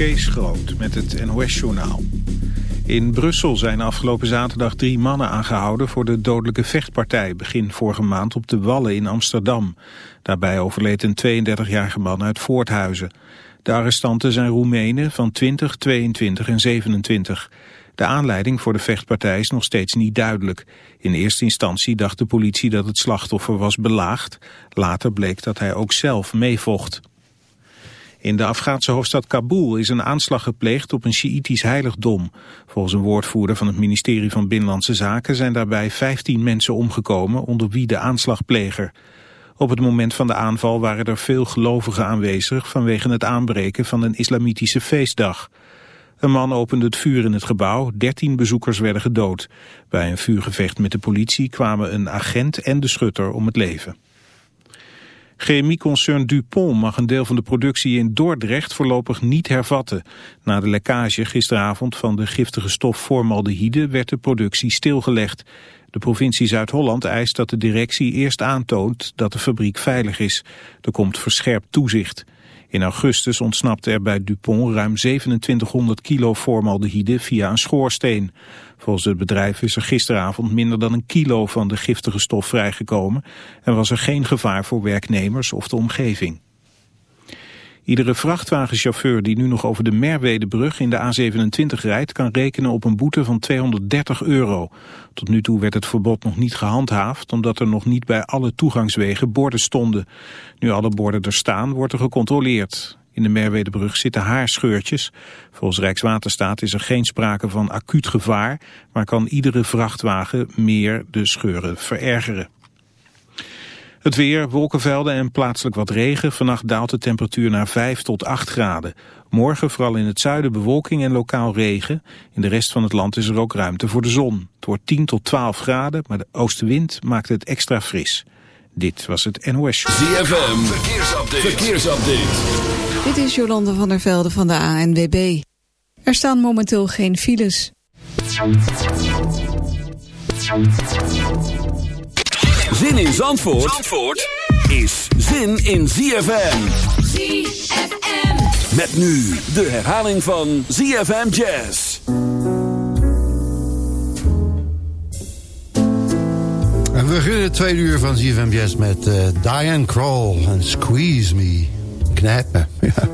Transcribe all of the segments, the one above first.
Kees Groot met het NOS-journaal. In Brussel zijn afgelopen zaterdag drie mannen aangehouden... voor de dodelijke vechtpartij begin vorige maand op de Wallen in Amsterdam. Daarbij overleed een 32-jarige man uit Voorthuizen. De arrestanten zijn Roemenen van 20, 22 en 27. De aanleiding voor de vechtpartij is nog steeds niet duidelijk. In eerste instantie dacht de politie dat het slachtoffer was belaagd. Later bleek dat hij ook zelf meevocht. In de Afghaanse hoofdstad Kabul is een aanslag gepleegd op een Sjiïtisch heiligdom. Volgens een woordvoerder van het ministerie van Binnenlandse Zaken zijn daarbij 15 mensen omgekomen, onder wie de aanslagpleger. Op het moment van de aanval waren er veel gelovigen aanwezig vanwege het aanbreken van een islamitische feestdag. Een man opende het vuur in het gebouw, 13 bezoekers werden gedood. Bij een vuurgevecht met de politie kwamen een agent en de schutter om het leven. Chemieconcern Dupont mag een deel van de productie in Dordrecht voorlopig niet hervatten. Na de lekkage gisteravond van de giftige stof formaldehyde werd de productie stilgelegd. De provincie Zuid-Holland eist dat de directie eerst aantoont dat de fabriek veilig is. Er komt verscherpt toezicht. In augustus ontsnapte er bij Dupont ruim 2700 kilo formaldehyde via een schoorsteen. Volgens het bedrijf is er gisteravond minder dan een kilo van de giftige stof vrijgekomen en was er geen gevaar voor werknemers of de omgeving. Iedere vrachtwagenchauffeur die nu nog over de Merwedebrug in de A27 rijdt... kan rekenen op een boete van 230 euro. Tot nu toe werd het verbod nog niet gehandhaafd... omdat er nog niet bij alle toegangswegen borden stonden. Nu alle borden er staan, wordt er gecontroleerd. In de Merwedebrug zitten haarscheurtjes. Volgens Rijkswaterstaat is er geen sprake van acuut gevaar... maar kan iedere vrachtwagen meer de scheuren verergeren. Het weer, wolkenvelden en plaatselijk wat regen. Vannacht daalt de temperatuur naar 5 tot 8 graden. Morgen vooral in het zuiden bewolking en lokaal regen. In de rest van het land is er ook ruimte voor de zon. Het wordt 10 tot 12 graden, maar de oostenwind maakt het extra fris. Dit was het NOS Show. ZFM, verkeersupdate. verkeersupdate. Dit is Jolande van der Velde van de ANWB. Er staan momenteel geen files. Zin in Zandvoort, Zandvoort is zin in ZFM. ZFM. Met nu de herhaling van ZFM Jazz. We beginnen het tweede uur van ZFM met uh, Diane Kroll en Squeeze Me. Knijp me. Ja.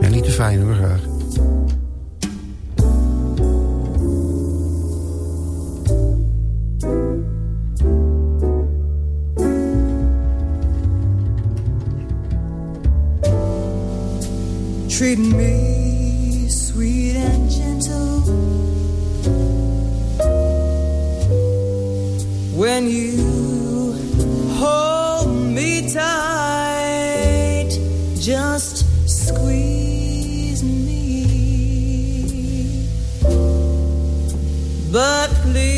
ja, niet te fijn hoor, graag. treat me sweet when you hold me tight just squeeze me. But please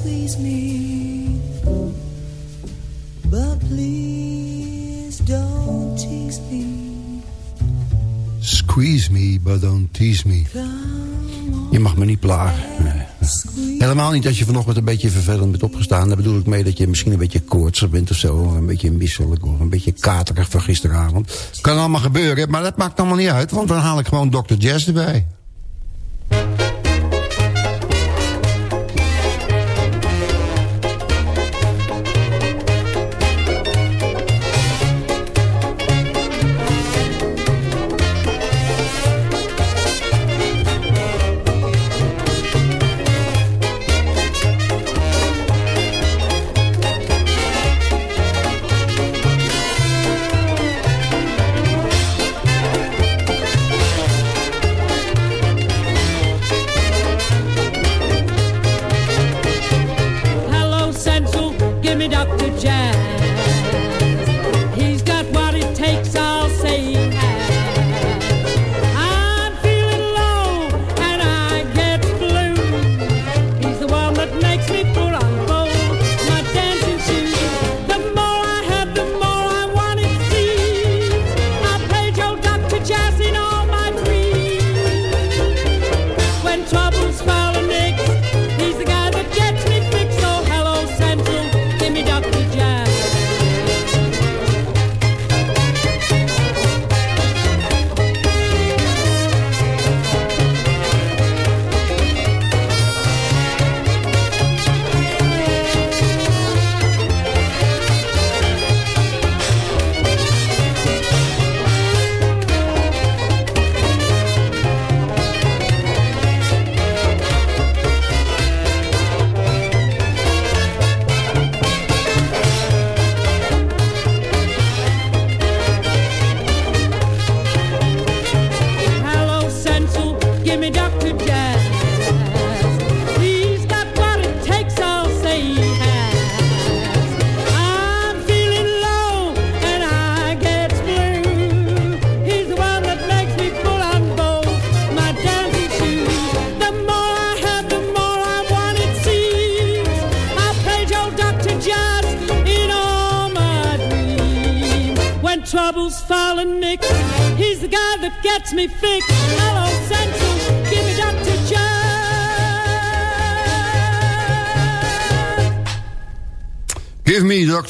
squeeze me. But please don't tease me. Squeeze me, but don't tease me. Je mag me niet plagen. Helemaal niet als je vanochtend een beetje vervelend bent opgestaan. Daar bedoel ik mee dat je misschien een beetje koortsig bent of zo. Een beetje misselijk of een beetje katerig van gisteravond. Kan allemaal gebeuren, maar dat maakt allemaal niet uit. Want dan haal ik gewoon Dr. Jazz erbij.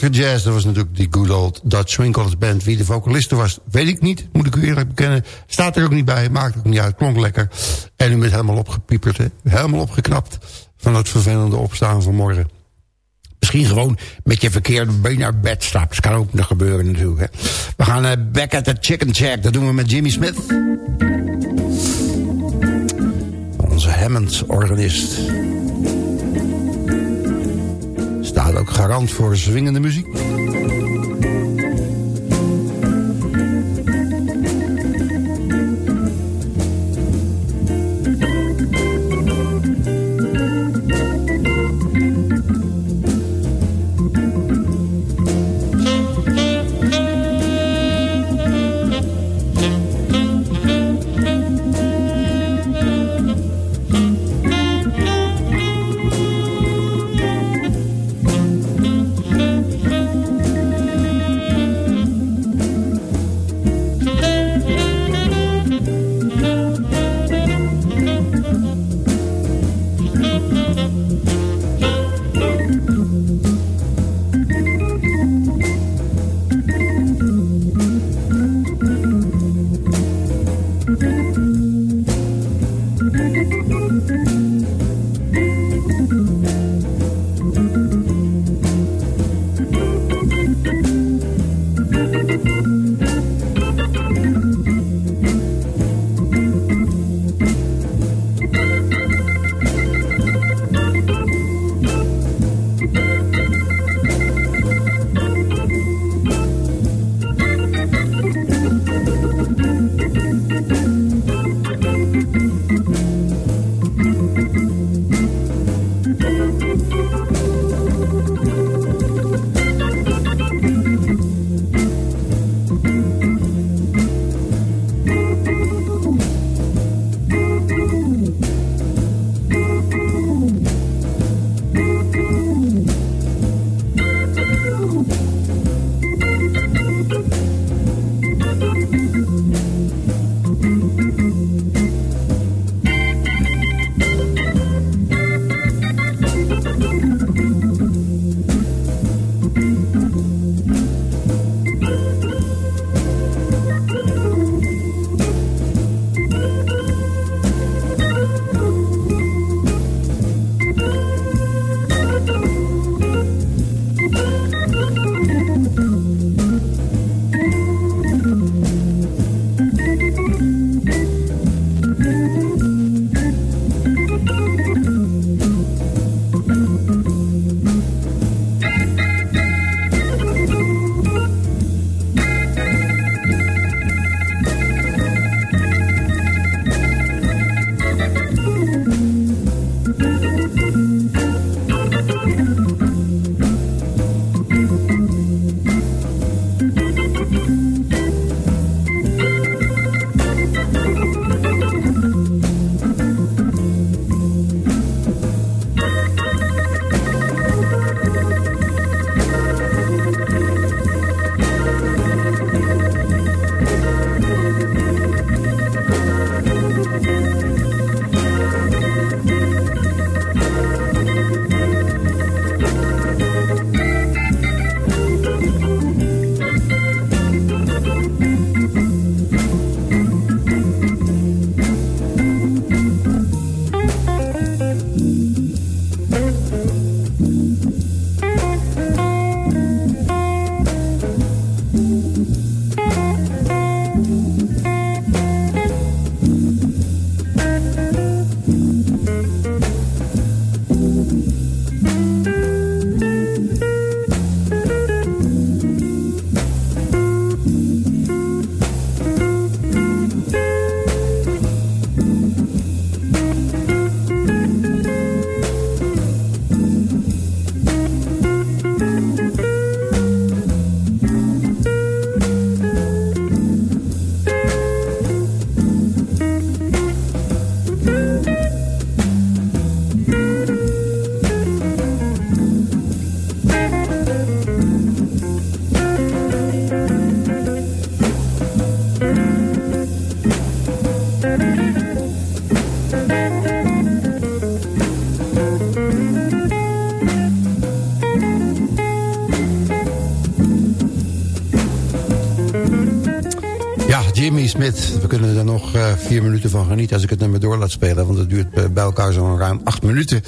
Give me Dr. Jazz, dat was natuurlijk die good old Dutch College Band. Wie de vocaliste was, weet ik niet. Moet ik u eerlijk bekennen. Staat er ook niet bij, maakt ook niet uit. Klonk lekker. En u bent helemaal opgepieperd, helemaal opgeknapt... van het vervelende opstaan van morgen. Misschien gewoon met je verkeerde been naar bed stapt. Dat kan ook nog gebeuren natuurlijk. Hè? We gaan uh, back at the chicken check. Dat doen we met Jimmy Smith. Onze Hammond-organist. Ook garant voor zwingende muziek. Nog eh, vier minuten van genieten als ik het nummer door laat spelen. Want het duurt eh, bij elkaar zo'n ruim acht minuten.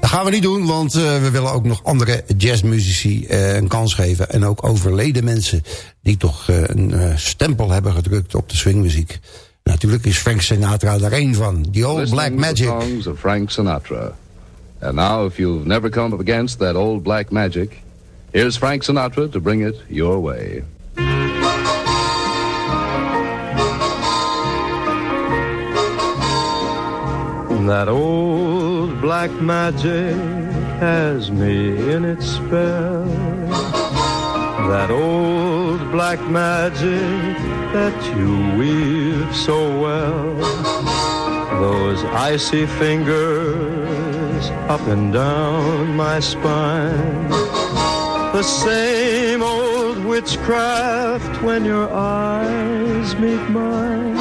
Dat gaan we niet doen, want eh, we willen ook nog andere jazzmuzici een kans geven. En ook overleden mensen die toch een stempel hebben gedrukt op de swingmuziek. Natuurlijk is Frank Sinatra daar één van. The Old Black Magic. songs of Frank Sinatra. And now if you've never come up against that old black magic... here's Frank Sinatra to bring it your way. That old black magic has me in its spell. That old black magic that you weave so well. Those icy fingers up and down my spine. The same old witchcraft when your eyes meet mine.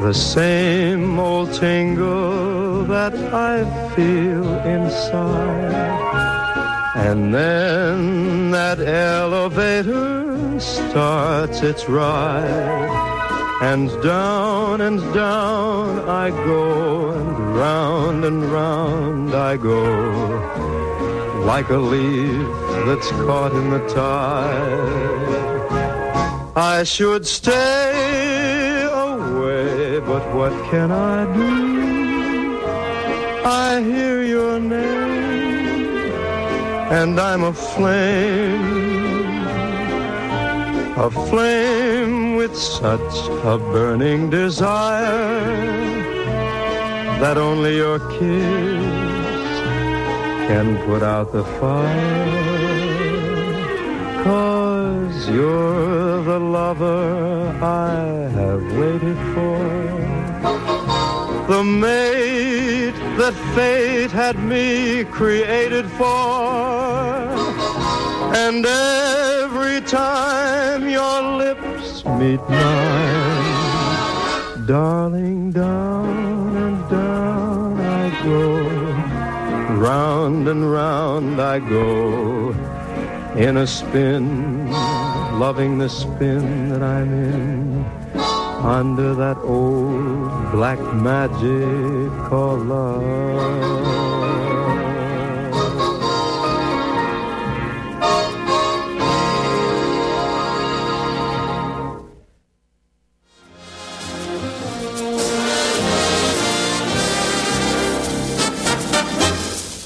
The same old tingle that I feel inside. And then that elevator starts its ride. And down and down I go, and round and round I go. Like a leaf that's caught in the tide. I should stay away, but what can I do? I hear your name, and I'm aflame. A flame with such a burning desire that only your kiss can put out the fire. Cause you're the lover I have waited for. The mate that fate had me created for. And every time your lips meet mine, darling, down Round and round I go in a spin, loving the spin that I'm in, under that old black magic called love.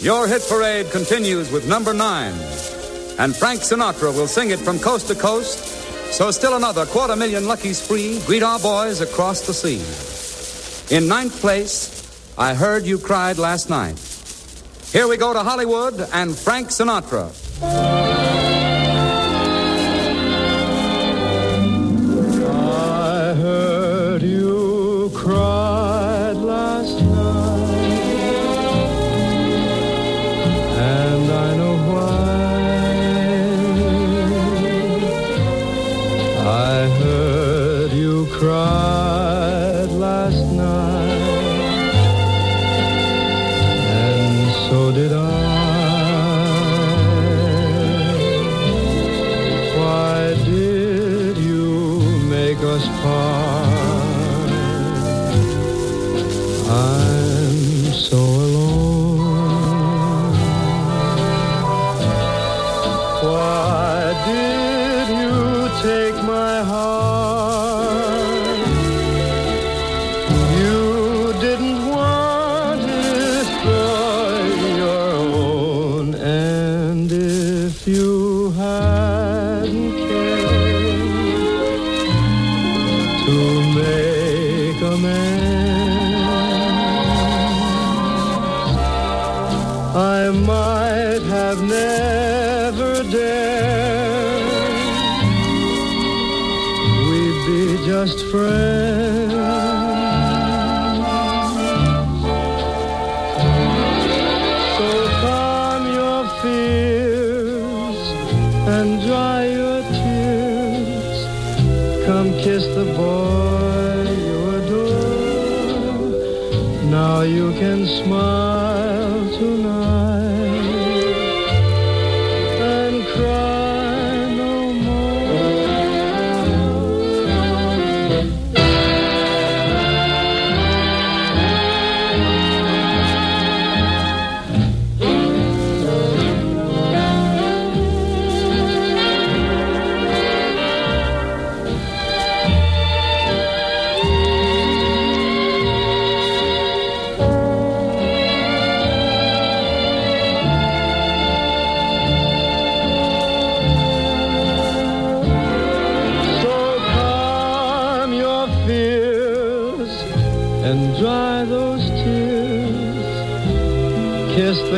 Your hit parade continues with number nine. And Frank Sinatra will sing it from coast to coast. So still another quarter million lucky spree greet our boys across the sea. In ninth place, I heard you cried last night. Here we go to Hollywood and Frank Sinatra.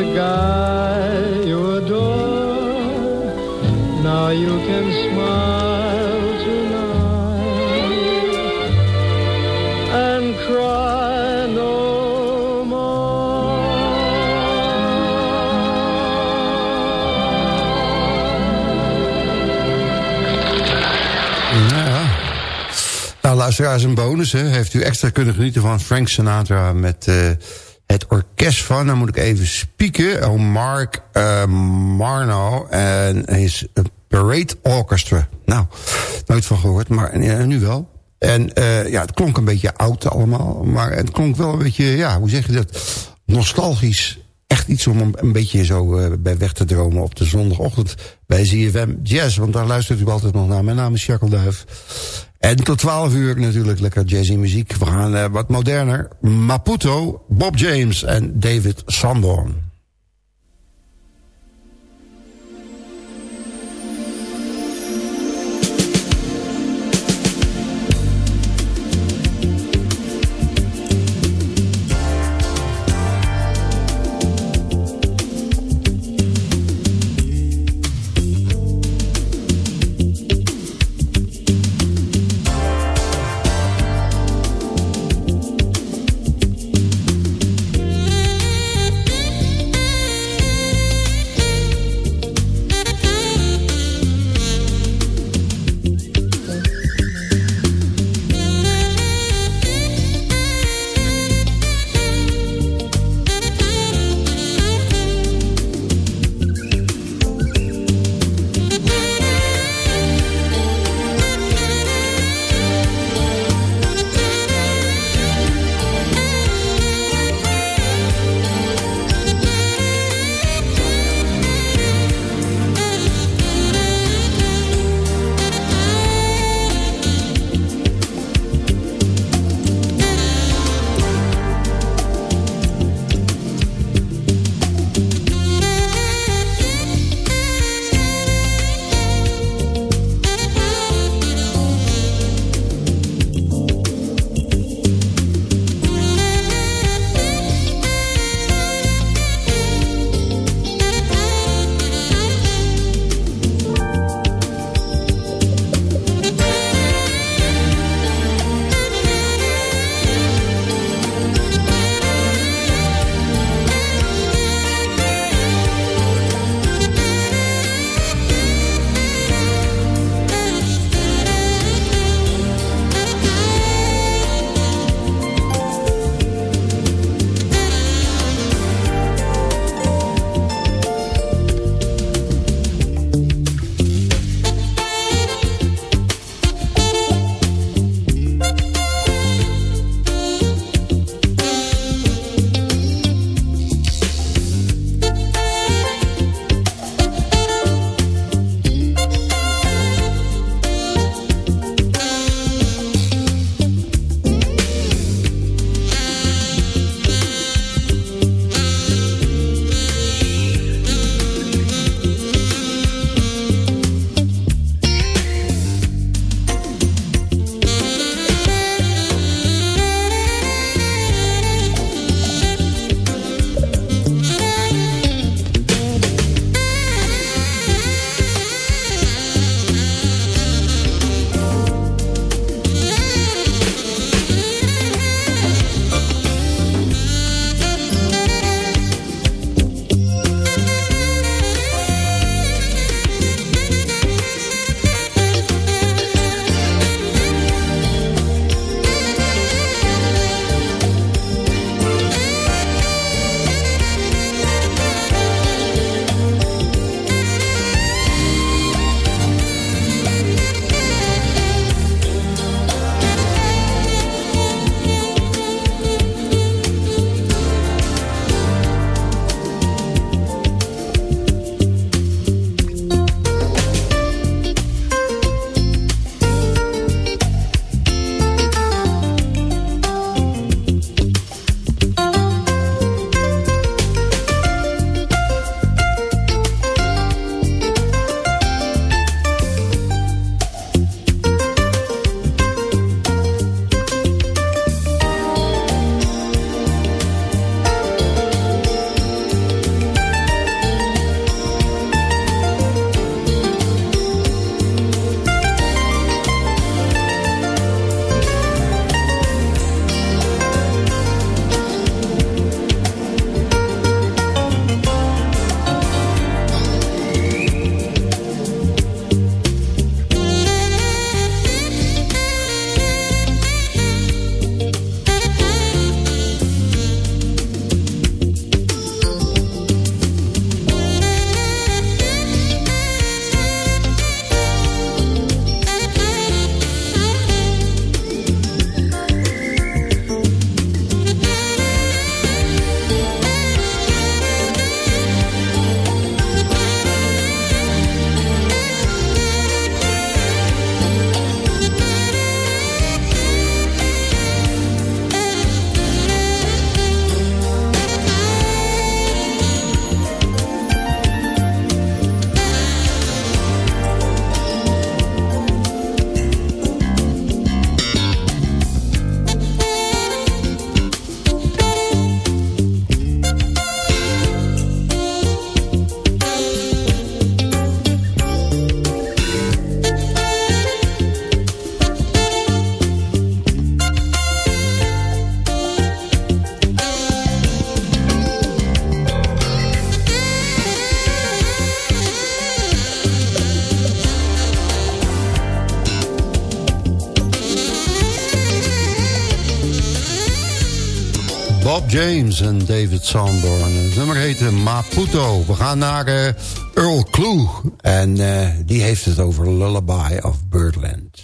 The guy you adore. Now you can smile tonight and cry no Nou ja. Nou, luisteraars, een bonus. Hè. Heeft u extra kunnen genieten van Frank Sinatra met eh, het orkest van... dan moet ik even Oh, Mark eh, Marno en his Parade Orchestra. Nou, nooit van gehoord, maar eh, nu wel. En eh, ja, het klonk een beetje oud allemaal. Maar het klonk wel een beetje, ja, hoe zeg je dat? Nostalgisch. Echt iets om een beetje zo eh, bij weg te dromen op de zondagochtend bij ZFM Jazz. Want daar luistert u altijd nog naar. Mijn naam is Jacques Duif. En tot 12 uur natuurlijk lekker jazzy muziek. We gaan eh, wat moderner. Maputo, Bob James en David Sanborn. James en David Sanborn. Het nummer heet Maputo. We gaan naar eh, Earl Klug. En eh, die heeft het over Lullaby of Birdland.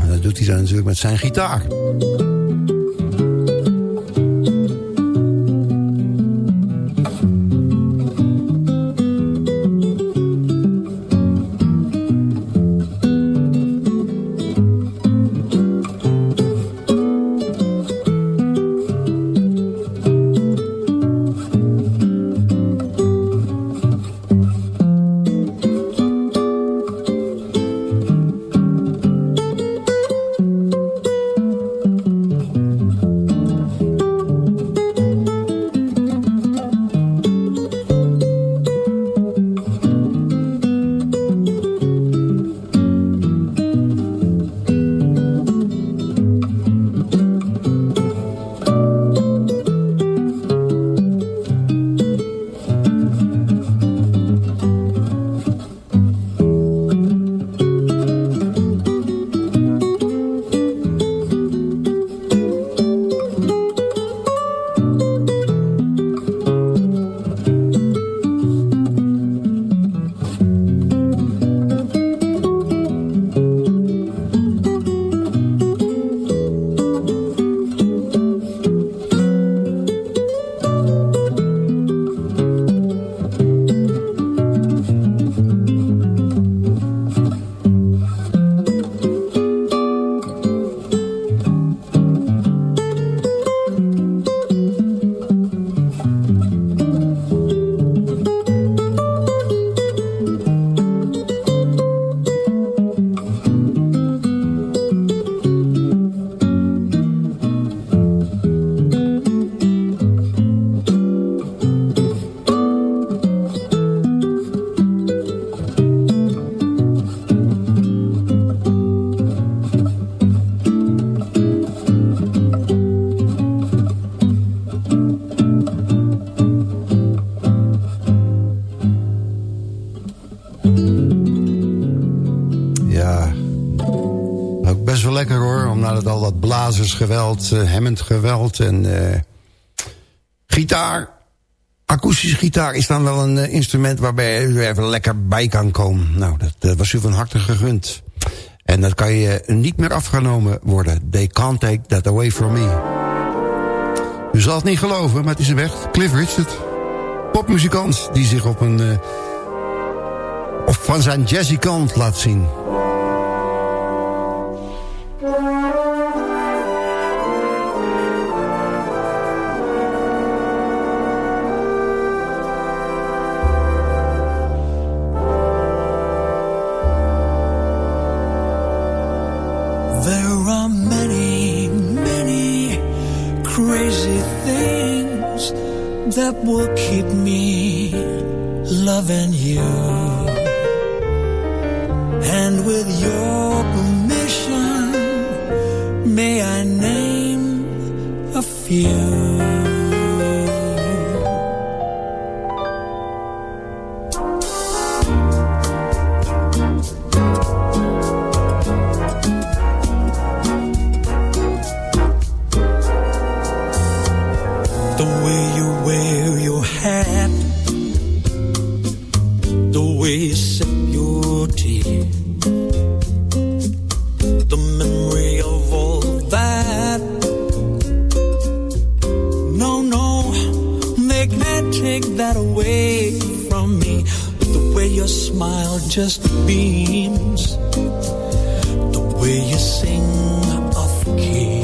En dat doet hij dan natuurlijk met zijn gitaar. Blazersgeweld, uh, hemmend geweld en uh, gitaar. Akoestische gitaar is dan wel een uh, instrument waarbij u even lekker bij kan komen. Nou, dat was u van harte gegund. En dat kan je niet meer afgenomen worden. They can't take that away from me. U zal het niet geloven, maar het is een weg. Cliff Richard, popmuzikant die zich op een... of van zijn jazzy kant laat zien. Just beams. The way you sing off key.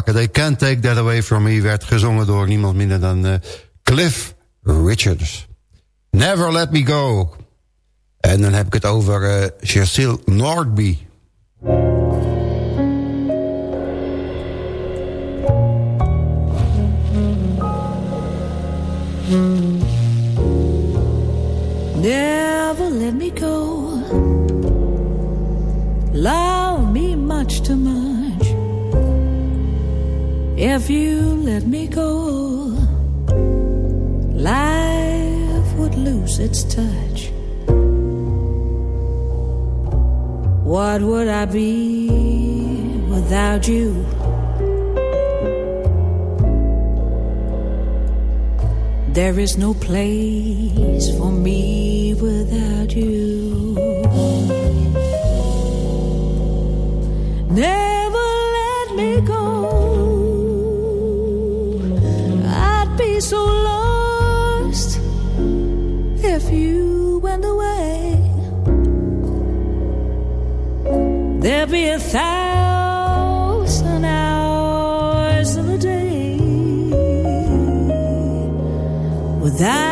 Afpakken. They can't take that away from me werd gezongen door niemand minder dan eh, Cliff Richards. Never let me go. En dan heb ik het over uh, Cecile Nordby. Never let me go. Love me much too much. If you let me go, life would lose its touch. What would I be without you? There is no place for me without you. Never Be a thousand hours in a day without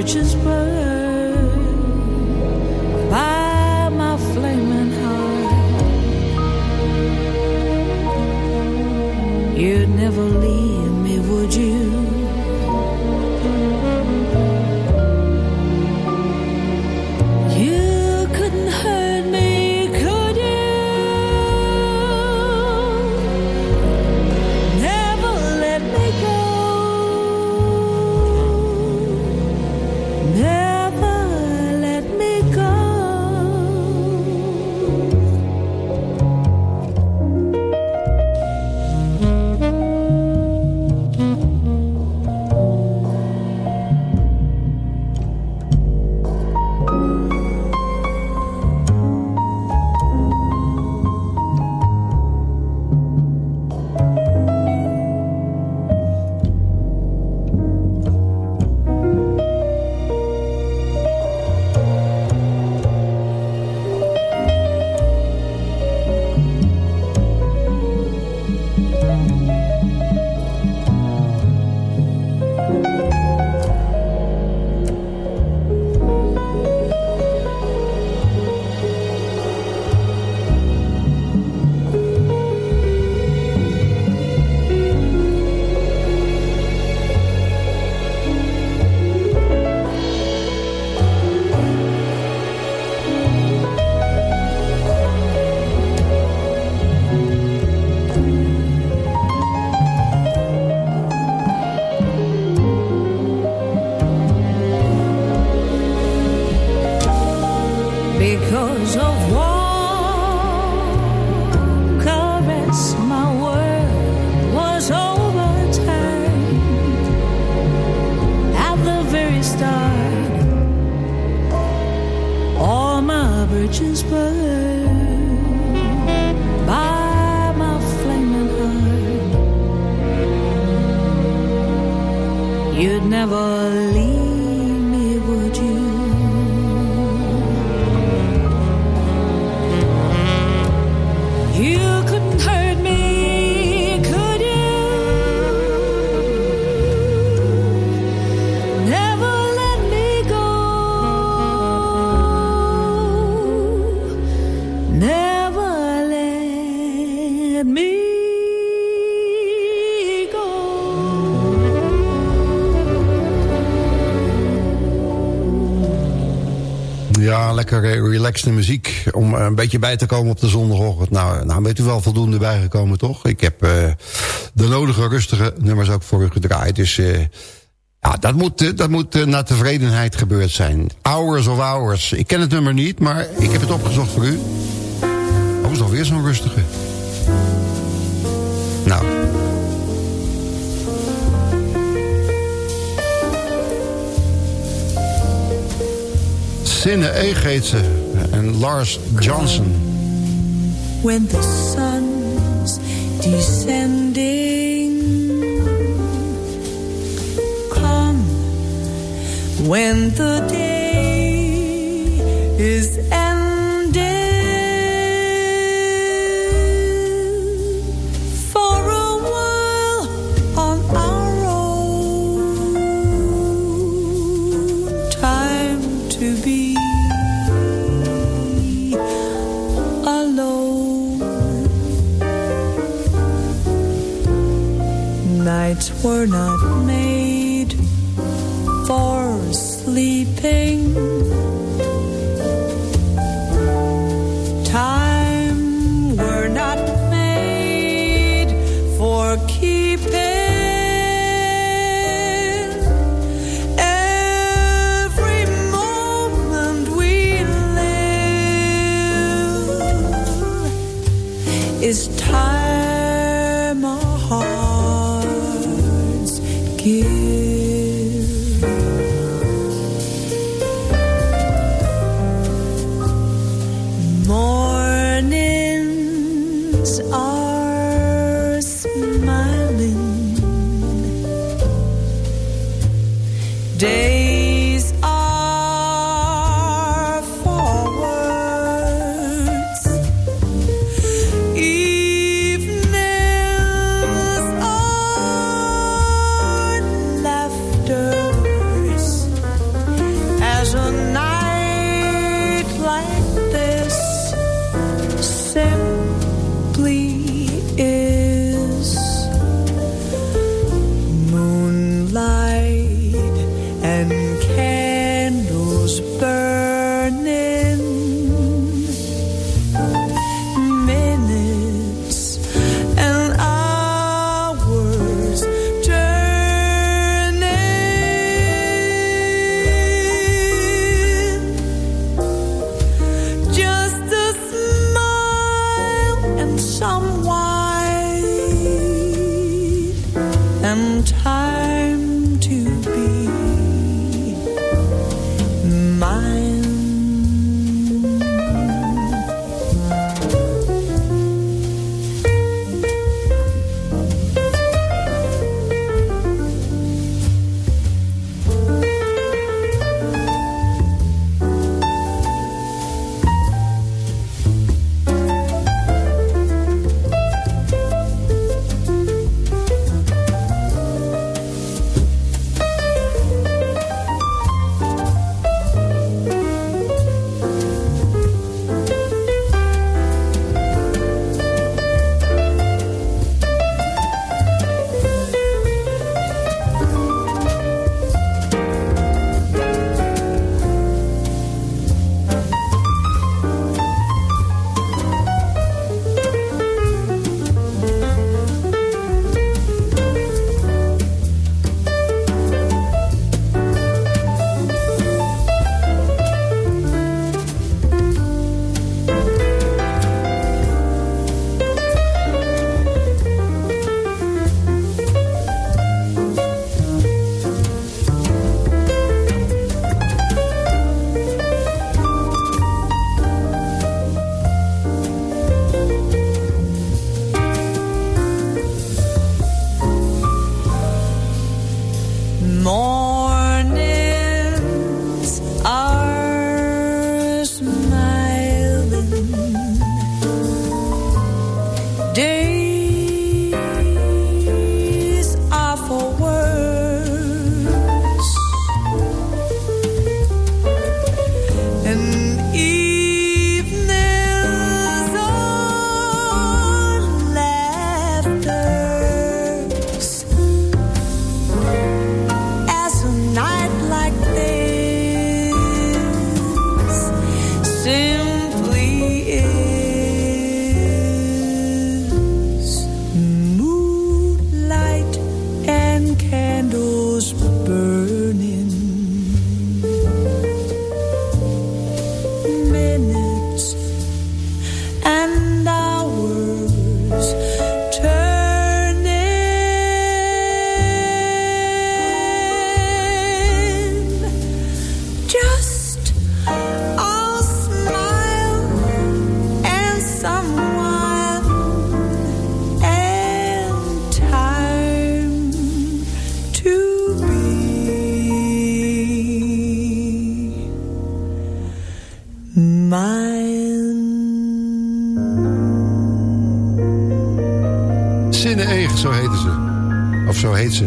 my bridges Ja, lekker eh, relaxte muziek. Om eh, een beetje bij te komen op de zondagochtend. Nou, nou bent u wel voldoende bijgekomen, toch? Ik heb eh, de nodige rustige nummers ook voor u gedraaid. Dus eh, ja, dat moet, eh, dat moet eh, naar tevredenheid gebeurd zijn. Hours of Hours. Ik ken het nummer niet, maar ik heb het opgezocht voor u. Oh, is nog weer zo'n rustige. Nou. Sinne ze. En Lars Johnson. when the sun's descending. Come when the day is ending. Were not made for sleeping.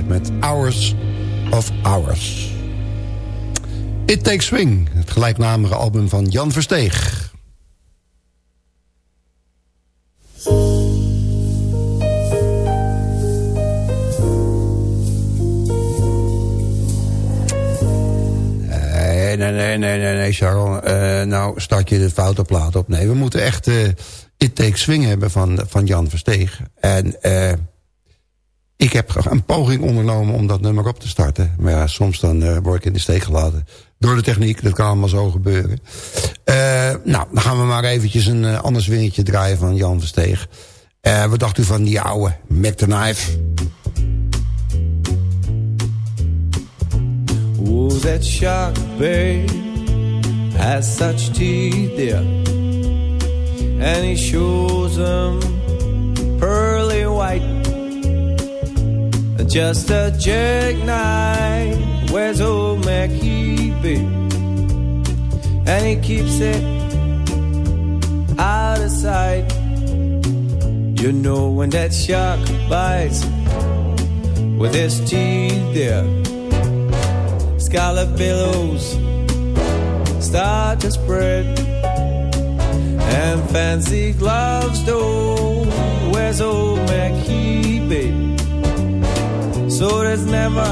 Met Hours of Hours. It Takes Swing, het gelijknamige album van Jan Versteeg. Nee, nee, nee, nee, nee, Charles. Uh, nou start je de foute plaat op. Nee, we moeten echt uh, It Takes Swing hebben van, van Jan Versteeg. En uh, ik heb een poging ondernomen om dat nummer op te starten. Maar ja, soms dan word ik in de steek gelaten. Door de techniek, dat kan allemaal zo gebeuren. nou, dan gaan we maar eventjes een ander swingetje draaien van Jan Versteeg. wat dacht u van die oude Mac the Knife? That shark, babe, has such teeth. And he shows them pearly white. Just a jackknife, where's old Mac keep it? And he keeps it out of sight. You know when that shark bites with his teeth there scarlet billows start to spread and fancy gloves though where's old Mac so there's never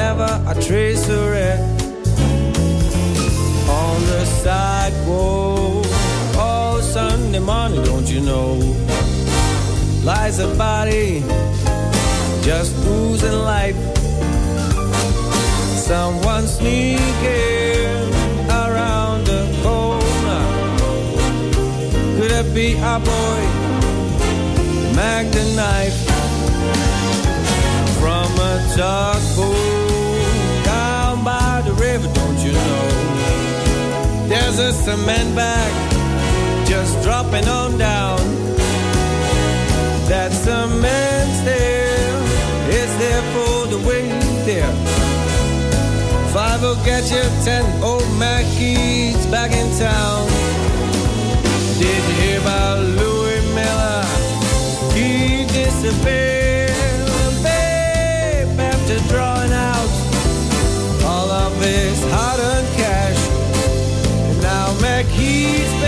never a trace of red on the sidewalk. Oh Sunday morning don't you know? Lies a body just oozing life. Someone sneaking around the corner. Could it be our boy, Mac the knife, tugboat down by the river? Don't you know? There's a cement bag just dropping on down. That cement still is there for the way there. Five will get you ten old Mackey's back in town. Did you hear about Louis Miller? He disappeared, now Mackey's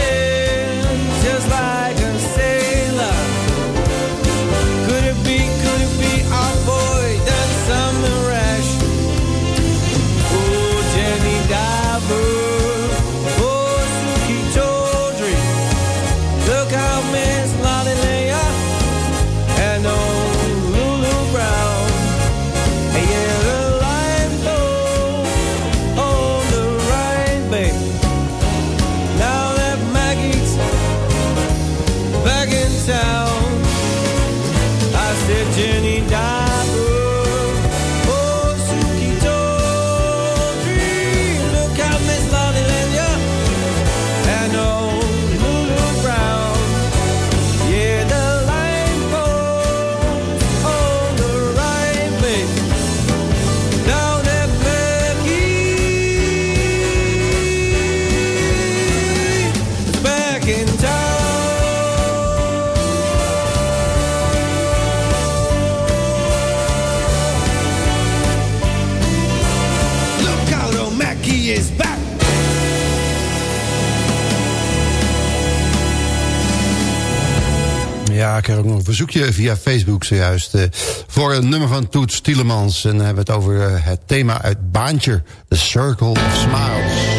via Facebook zojuist... eh, voor een nummer van Toets Tielemans. En dan hebben we het over eh, het thema uit Baantje. The Circle of Smiles.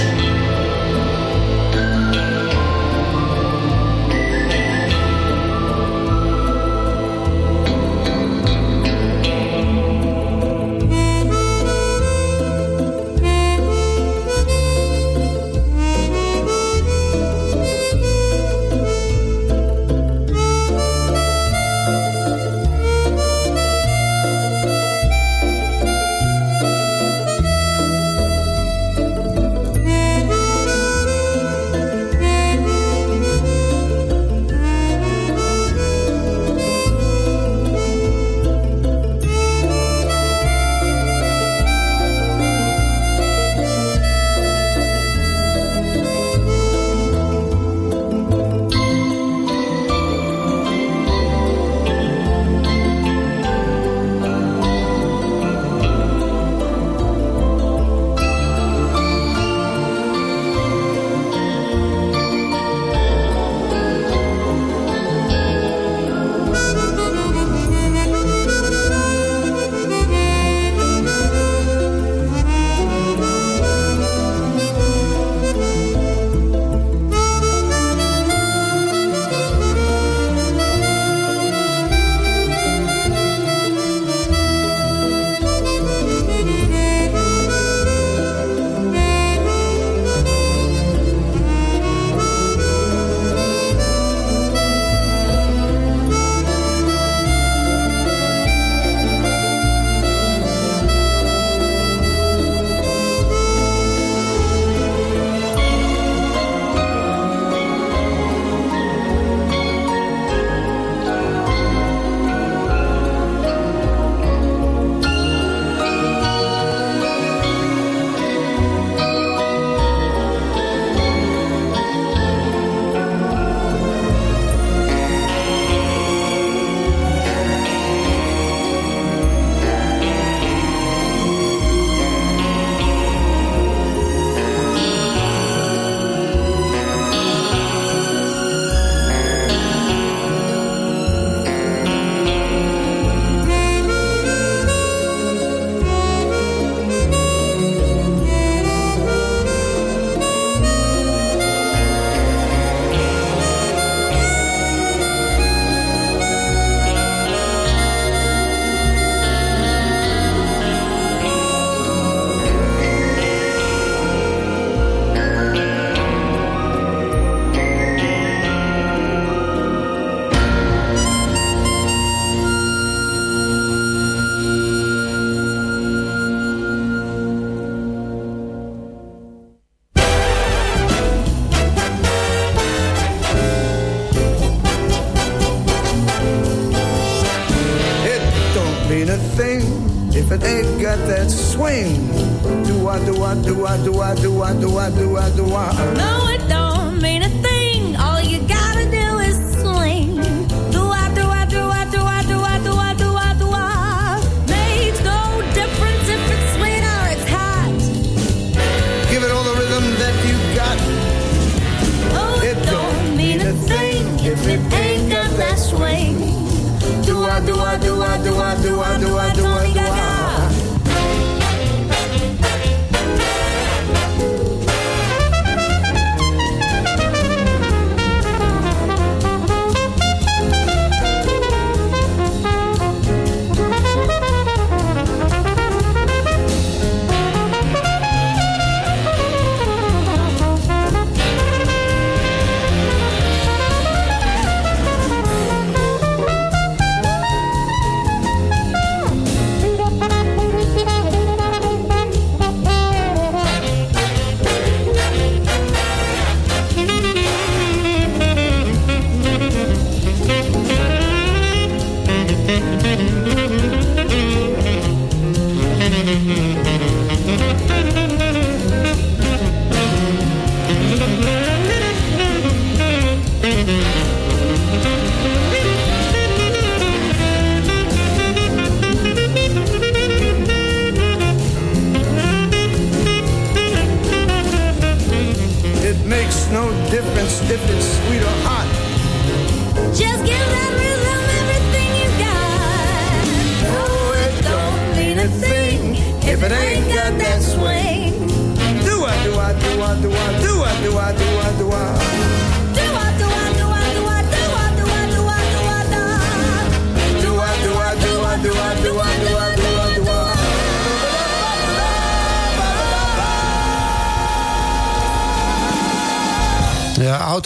sing. Do I do I do I do I do I do I do I do I. No one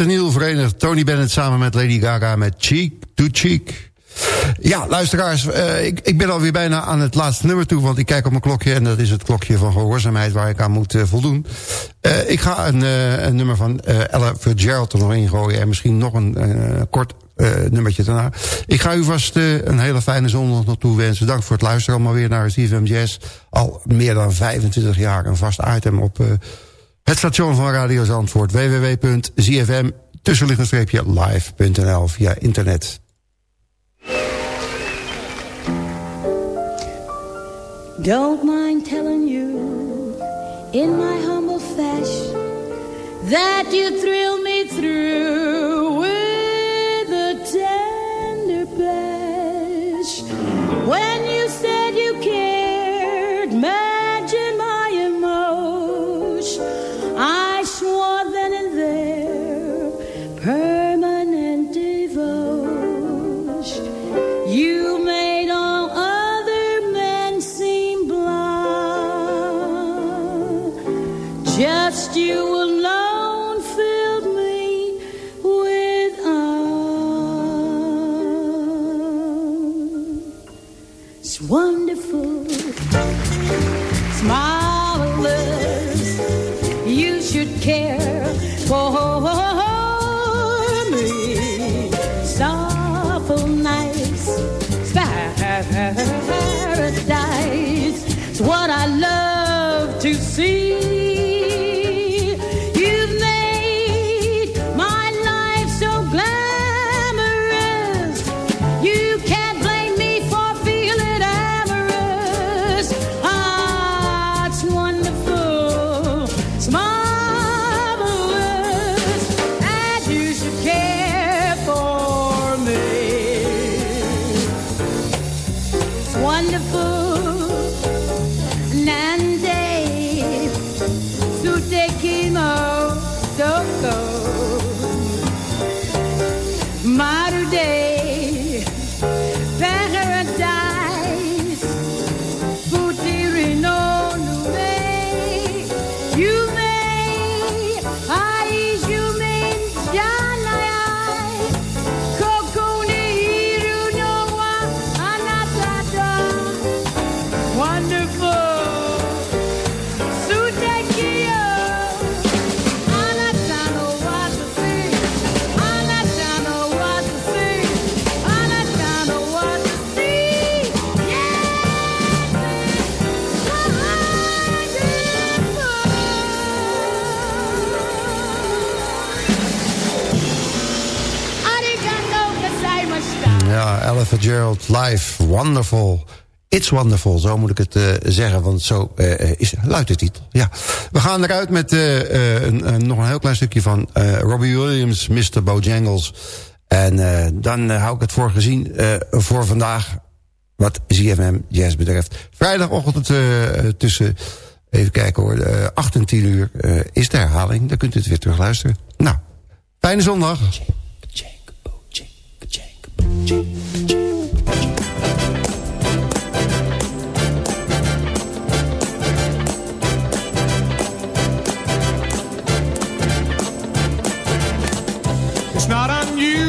nieuw verenigd. Tony Bennett samen met Lady Gaga met Cheek to Cheek. Ja, luisteraars, eh, ik, ik ben alweer bijna aan het laatste nummer toe... want ik kijk op mijn klokje en dat is het klokje van gehoorzaamheid... waar ik aan moet eh, voldoen. Eh, ik ga een, een nummer van Ella Fitzgerald er nog in gooien... en misschien nog een kort nummertje daarna. Ik ga u vast een hele fijne zondag nog toewensen. Dank voor het luisteren allemaal weer naar CFM Jazz. Al meer dan 25 jaar een vast item op... het station van Radio Zandvoort. www.zfm live.nl via internet. Don't mind telling you in my humble fashion that you thrill me through with a tender bash. When You should care for Fitzgerald live, wonderful. It's wonderful, zo moet ik het uh, zeggen, want zo uh, is, luidt de titel. Ja. We gaan eruit met uh, een, nog een heel klein stukje van Robbie Williams, Mr. Bojangles. En dan hou ik het voor gezien voor vandaag, wat ZFM Jazz betreft. Vrijdagochtend tussen, even kijken hoor, 8 en 10 uur is de herhaling. Dan kunt u het weer terug luisteren. Nou, fijne zondag. It's